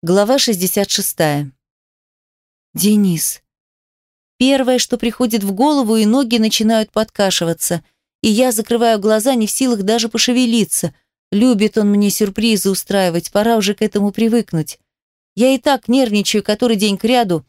Глава 66. Денис. Первое, что приходит в голову, и ноги начинают подкашиваться. И я закрываю глаза, не в силах даже пошевелиться. Любит он мне сюрпризы устраивать, пора уже к этому привыкнуть. Я и так нервничаю который день кряду,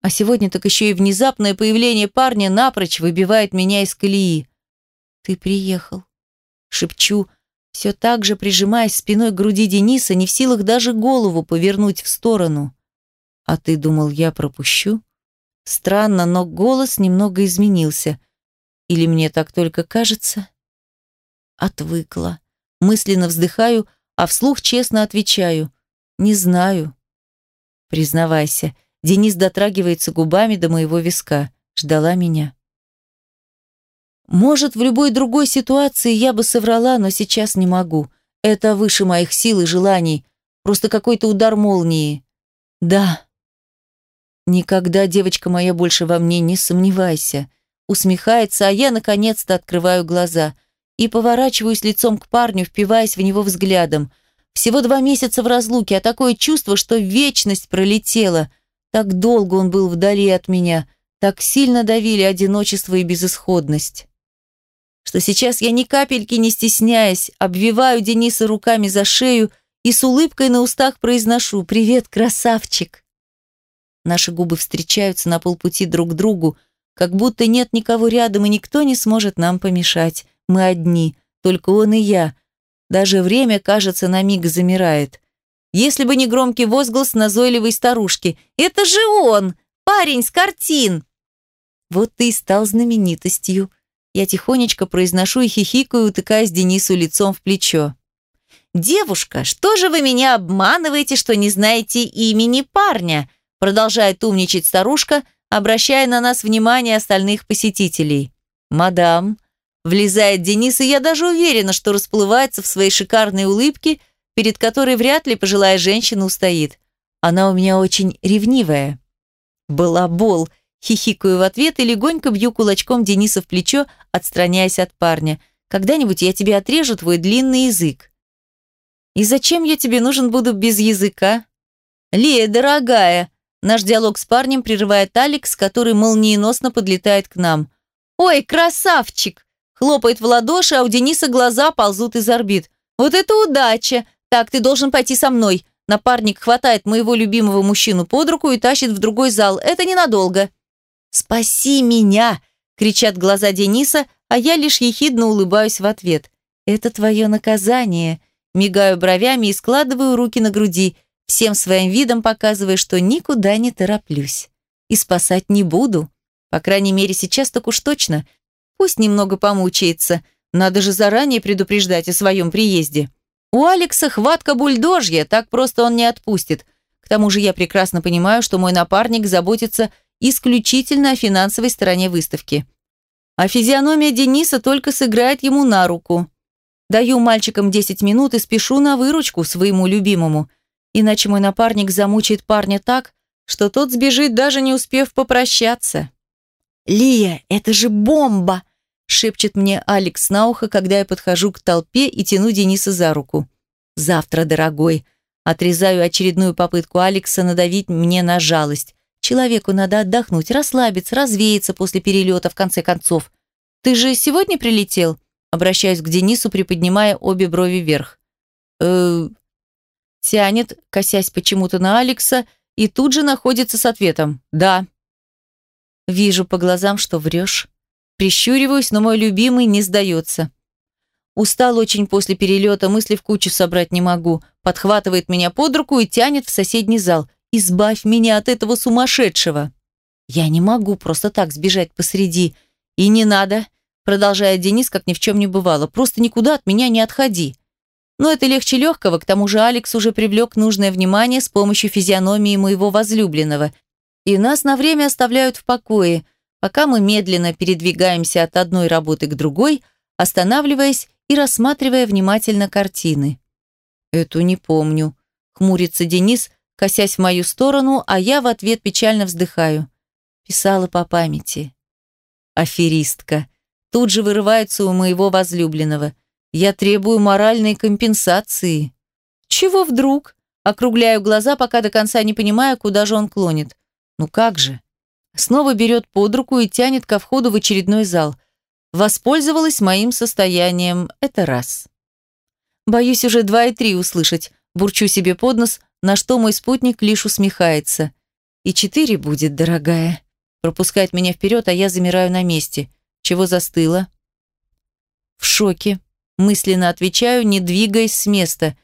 а сегодня так еще и внезапное появление парня напрочь выбивает меня из колеи. «Ты приехал», — шепчу, — все так же прижимаясь спиной к груди Дениса, не в силах даже голову повернуть в сторону. «А ты думал, я пропущу?» Странно, но голос немного изменился. Или мне так только кажется? Отвыкла. Мысленно вздыхаю, а вслух честно отвечаю. «Не знаю». Признавайся, Денис дотрагивается губами до моего виска. Ждала меня. Может, в любой другой ситуации я бы соврала, но сейчас не могу. Это выше моих сил и желаний. Просто какой-то удар молнии. Да. Никогда, девочка моя, больше во мне не сомневайся. Усмехается, а я наконец-то открываю глаза и поворачиваюсь лицом к парню, впиваясь в него взглядом. Всего два месяца в разлуке, а такое чувство, что вечность пролетела. Так долго он был вдали от меня, так сильно давили одиночество и безысходность что сейчас я ни капельки не стесняясь, обвиваю Дениса руками за шею и с улыбкой на устах произношу «Привет, красавчик!». Наши губы встречаются на полпути друг к другу, как будто нет никого рядом и никто не сможет нам помешать. Мы одни, только он и я. Даже время, кажется, на миг замирает. Если бы не громкий возглас назойливой старушки «Это же он! Парень с картин!» Вот ты и стал знаменитостью, я тихонечко произношу и хихикаю, утыкаясь Денису лицом в плечо. «Девушка, что же вы меня обманываете, что не знаете имени парня?» Продолжает умничать старушка, обращая на нас внимание остальных посетителей. «Мадам», влезает Денис, и я даже уверена, что расплывается в своей шикарной улыбке, перед которой вряд ли пожилая женщина устоит. Она у меня очень ревнивая. «Балабол», Хихикаю в ответ и легонько бью кулачком Дениса в плечо, отстраняясь от парня. «Когда-нибудь я тебе отрежу твой длинный язык». «И зачем я тебе нужен буду без языка?» «Лея, дорогая!» Наш диалог с парнем прерывает Алекс, который молниеносно подлетает к нам. «Ой, красавчик!» Хлопает в ладоши, а у Дениса глаза ползут из орбит. «Вот это удача! Так, ты должен пойти со мной!» Напарник хватает моего любимого мужчину под руку и тащит в другой зал. «Это ненадолго!» «Спаси меня!» – кричат глаза Дениса, а я лишь ехидно улыбаюсь в ответ. «Это твое наказание!» Мигаю бровями и складываю руки на груди, всем своим видом показывая, что никуда не тороплюсь. И спасать не буду. По крайней мере, сейчас так уж точно. Пусть немного помучается. Надо же заранее предупреждать о своем приезде. У Алекса хватка бульдожья, так просто он не отпустит. К тому же я прекрасно понимаю, что мой напарник заботится исключительно о финансовой стороне выставки. А физиономия Дениса только сыграет ему на руку. Даю мальчикам 10 минут и спешу на выручку своему любимому, иначе мой напарник замучает парня так, что тот сбежит, даже не успев попрощаться. «Лия, это же бомба!» – шепчет мне Алекс на ухо, когда я подхожу к толпе и тяну Дениса за руку. «Завтра, дорогой!» Отрезаю очередную попытку Алекса надавить мне на жалость. Человеку надо отдохнуть, расслабиться, развеяться после перелета, в конце концов. Ты же сегодня прилетел? Обращаюсь к Денису, приподнимая обе брови вверх. э Тянет, косясь почему-то на Алекса, и тут же находится с ответом «Да». Вижу по глазам, что врешь. Прищуриваюсь, но мой любимый не сдается. Устал очень после перелета, мысли в кучу собрать не могу. Подхватывает меня под руку и тянет в соседний зал. Избавь меня от этого сумасшедшего. Я не могу просто так сбежать посреди. И не надо, продолжает Денис, как ни в чем не бывало. Просто никуда от меня не отходи. Но это легче легкого, к тому же Алекс уже привлек нужное внимание с помощью физиономии моего возлюбленного. И нас на время оставляют в покое, пока мы медленно передвигаемся от одной работы к другой, останавливаясь и рассматривая внимательно картины. «Эту не помню», — хмурится Денис, косясь в мою сторону, а я в ответ печально вздыхаю. Писала по памяти. Аферистка. Тут же вырывается у моего возлюбленного. Я требую моральной компенсации. Чего вдруг? Округляю глаза, пока до конца не понимаю, куда же он клонит. Ну как же? Снова берет под руку и тянет ко входу в очередной зал. Воспользовалась моим состоянием. Это раз. Боюсь уже два и три услышать. Бурчу себе под нос, на что мой спутник лишь усмехается. И четыре будет, дорогая. Пропускает меня вперед, а я замираю на месте. Чего застыла? В шоке. Мысленно отвечаю, не двигаясь с места.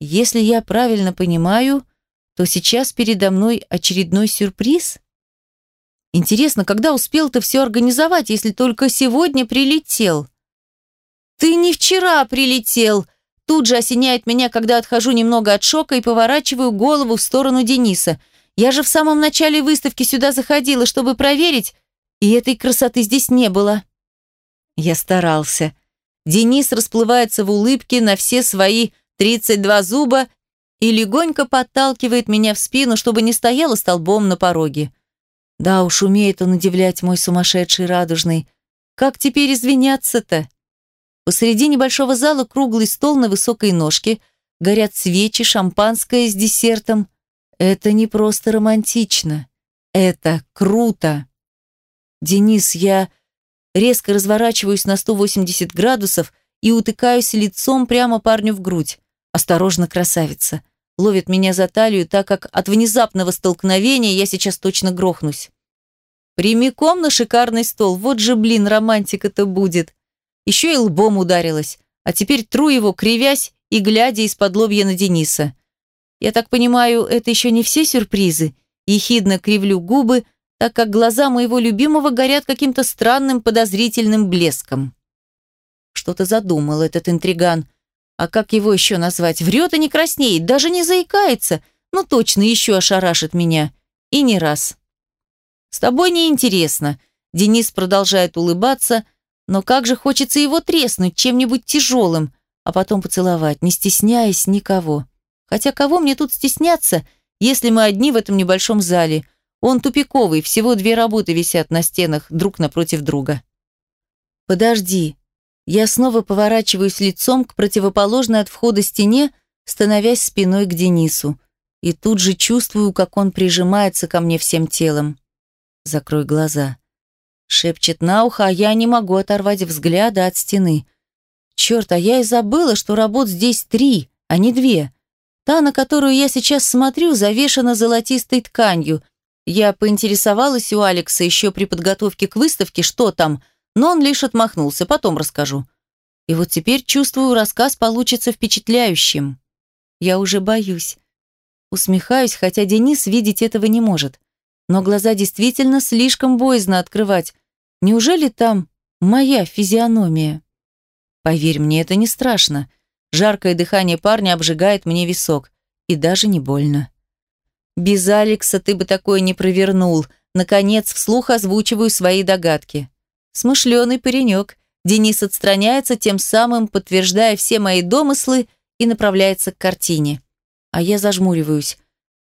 Если я правильно понимаю, то сейчас передо мной очередной сюрприз? Интересно, когда успел-то все организовать, если только сегодня прилетел? Ты не вчера прилетел, Тут же осеняет меня, когда отхожу немного от шока и поворачиваю голову в сторону Дениса. Я же в самом начале выставки сюда заходила, чтобы проверить, и этой красоты здесь не было. Я старался. Денис расплывается в улыбке на все свои 32 зуба и легонько подталкивает меня в спину, чтобы не стояла столбом на пороге. Да уж, умеет он удивлять мой сумасшедший радужный. Как теперь извиняться-то? Посреди небольшого зала круглый стол на высокой ножке, горят свечи, шампанское с десертом. Это не просто романтично. Это круто. Денис, я резко разворачиваюсь на 180 градусов и утыкаюсь лицом прямо парню в грудь. Осторожно, красавица. Ловит меня за талию, так как от внезапного столкновения я сейчас точно грохнусь. Прямиком на шикарный стол. Вот же, блин, романтика-то будет. Еще и лбом ударилась, а теперь тру его, кривясь и глядя из-под лобья на Дениса. Я так понимаю, это еще не все сюрпризы? Ехидно кривлю губы, так как глаза моего любимого горят каким-то странным подозрительным блеском. Что-то задумал этот интриган. А как его еще назвать? Врет и не краснеет, даже не заикается. Ну точно, еще ошарашит меня. И не раз. С тобой неинтересно. Денис продолжает улыбаться, но как же хочется его треснуть чем-нибудь тяжелым, а потом поцеловать, не стесняясь никого. Хотя кого мне тут стесняться, если мы одни в этом небольшом зале? Он тупиковый, всего две работы висят на стенах друг напротив друга. Подожди. Я снова поворачиваюсь лицом к противоположной от входа стене, становясь спиной к Денису. И тут же чувствую, как он прижимается ко мне всем телом. Закрой глаза. Шепчет на ухо, а я не могу оторвать взгляда от стены. Черт, а я и забыла, что работ здесь три, а не две. Та, на которую я сейчас смотрю, завешена золотистой тканью. Я поинтересовалась у Алекса еще при подготовке к выставке, что там, но он лишь отмахнулся, потом расскажу. И вот теперь чувствую, рассказ получится впечатляющим. Я уже боюсь. Усмехаюсь, хотя Денис видеть этого не может но глаза действительно слишком боязно открывать. Неужели там моя физиономия? Поверь мне, это не страшно. Жаркое дыхание парня обжигает мне висок. И даже не больно. Без Алекса ты бы такое не провернул. Наконец, вслух озвучиваю свои догадки. Смышленый паренек. Денис отстраняется, тем самым подтверждая все мои домыслы и направляется к картине. А я зажмуриваюсь.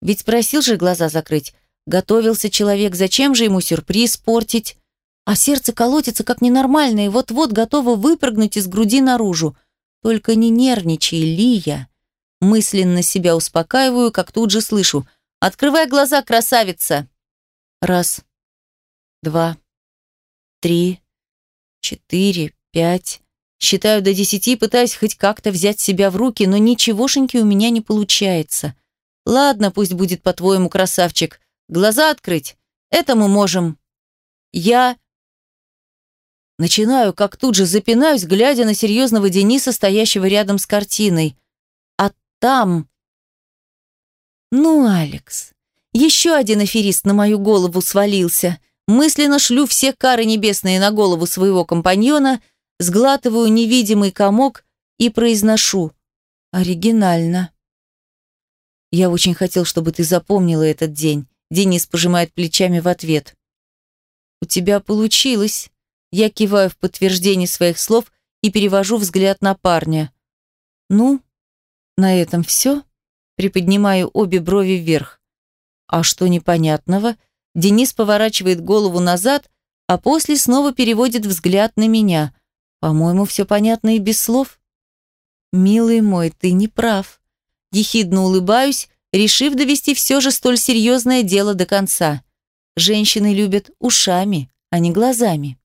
Ведь просил же глаза закрыть. Готовился человек, зачем же ему сюрприз портить? А сердце колотится как ненормальное вот-вот готово выпрыгнуть из груди наружу. Только не нервничай, Лия. Мысленно себя успокаиваю, как тут же слышу. «Открывай глаза, красавица!» Раз, два, три, четыре, пять. Считаю до десяти, пытаюсь хоть как-то взять себя в руки, но ничегошеньки у меня не получается. Ладно, пусть будет по-твоему, красавчик. Глаза открыть. Это мы можем. Я... Начинаю, как тут же запинаюсь, глядя на серьезного Дениса, стоящего рядом с картиной. А там... Ну, Алекс, еще один аферист на мою голову свалился. Мысленно шлю все кары небесные на голову своего компаньона, сглатываю невидимый комок и произношу. Оригинально. Я очень хотел, чтобы ты запомнила этот день. Денис пожимает плечами в ответ. «У тебя получилось». Я киваю в подтверждение своих слов и перевожу взгляд на парня. «Ну, на этом все?» Приподнимаю обе брови вверх. «А что непонятного?» Денис поворачивает голову назад, а после снова переводит взгляд на меня. «По-моему, все понятно и без слов». «Милый мой, ты не прав». Ехидно улыбаюсь решив довести все же столь серьезное дело до конца. Женщины любят ушами, а не глазами.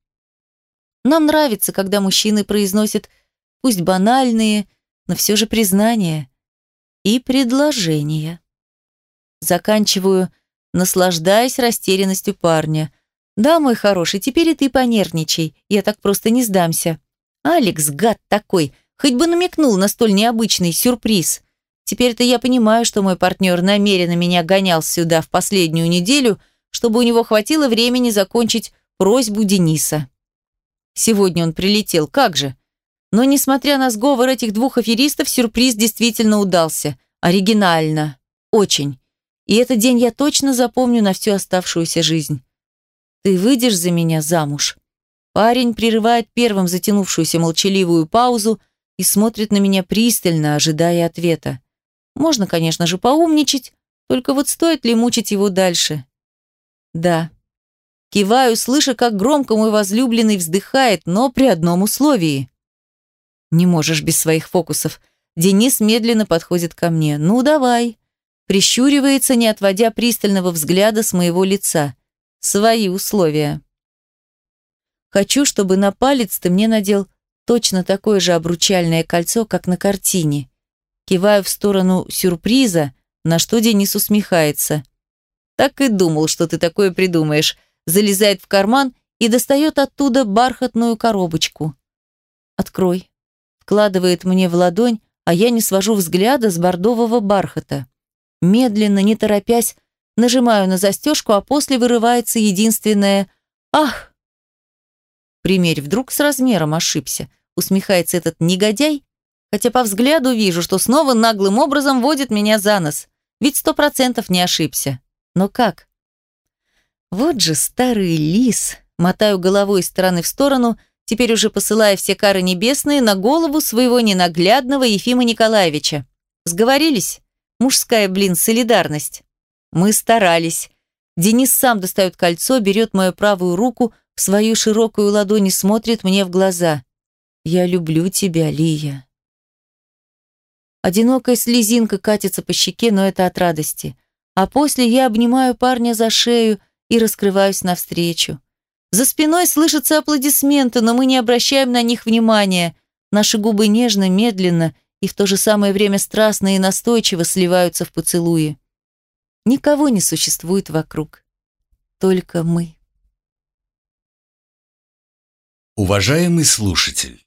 Нам нравится, когда мужчины произносят, пусть банальные, но все же признания и предложения. Заканчиваю, наслаждаясь растерянностью парня. «Да, мой хороший, теперь и ты понервничай, я так просто не сдамся». Алекс, гад такой, хоть бы намекнул на столь необычный сюрприз. Теперь-то я понимаю, что мой партнер намеренно меня гонял сюда в последнюю неделю, чтобы у него хватило времени закончить просьбу Дениса. Сегодня он прилетел, как же? Но, несмотря на сговор этих двух аферистов, сюрприз действительно удался. Оригинально. Очень. И этот день я точно запомню на всю оставшуюся жизнь. Ты выйдешь за меня замуж? Парень прерывает первым затянувшуюся молчаливую паузу и смотрит на меня пристально, ожидая ответа. Можно, конечно же, поумничать, только вот стоит ли мучить его дальше? Да. Киваю, слыша, как громко мой возлюбленный вздыхает, но при одном условии. Не можешь без своих фокусов. Денис медленно подходит ко мне. Ну, давай прищуривается, не отводя пристального взгляда с моего лица. Свои условия. Хочу, чтобы на палец ты мне надел точно такое же обручальное кольцо, как на картине. Киваю в сторону сюрприза, на что Денис усмехается. Так и думал, что ты такое придумаешь. Залезает в карман и достает оттуда бархатную коробочку. Открой. Вкладывает мне в ладонь, а я не свожу взгляда с бордового бархата. Медленно, не торопясь, нажимаю на застежку, а после вырывается единственное «Ах!». Примерь, вдруг с размером ошибся, усмехается этот негодяй, хотя по взгляду вижу, что снова наглым образом водит меня за нос, ведь сто процентов не ошибся. Но как? Вот же старый лис, мотаю головой из стороны в сторону, теперь уже посылая все кары небесные на голову своего ненаглядного Ефима Николаевича. Сговорились? Мужская, блин, солидарность. Мы старались. Денис сам достает кольцо, берет мою правую руку в свою широкую ладонь и смотрит мне в глаза. «Я люблю тебя, Лия». Одинокая слезинка катится по щеке, но это от радости. А после я обнимаю парня за шею и раскрываюсь навстречу. За спиной слышатся аплодисменты, но мы не обращаем на них внимания. Наши губы нежно, медленно и в то же самое время страстно и настойчиво сливаются в поцелуи. Никого не существует вокруг. Только мы. Уважаемый слушатель,